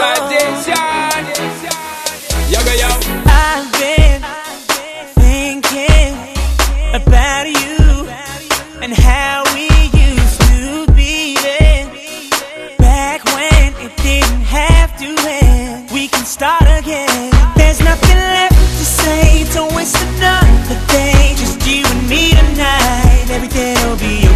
I've been thinking about you and how we used to be. Back when it didn't have to end. We can start again. There's nothing left to say. Don't waste another day. Just you and me tonight. Everything'll be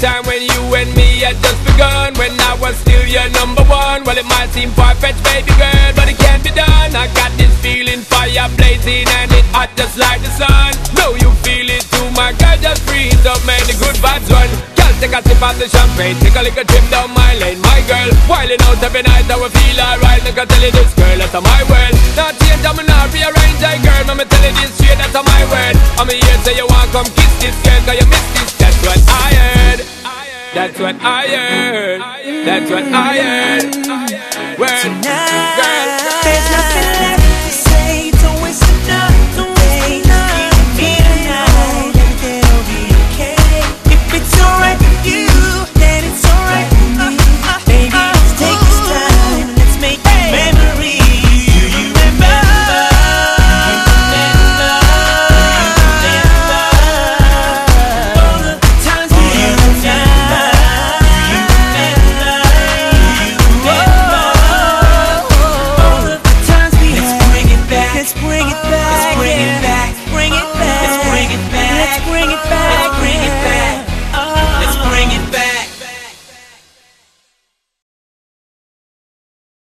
time when you and me had just begun. When I was still your number one. Well, it might seem far-fetched, baby girl, but it can't be done. I got this feeling, fire blazing, and it hot just like the sun. Know you feel it too, my girl, just freeze up, man, the good vibes run. Girl, take a sip of the champagne, take a little trip down my lane, my girl. Wilding out every night, I will feel alright. Look, I tell you this, girl, that's my world. Not change, I'm not rearrange, I girl. I'ma tell you this straight, that's my word. I'm here, say you want come kiss this girl, cause you miss what I heard. That's what I heard. Word. spring.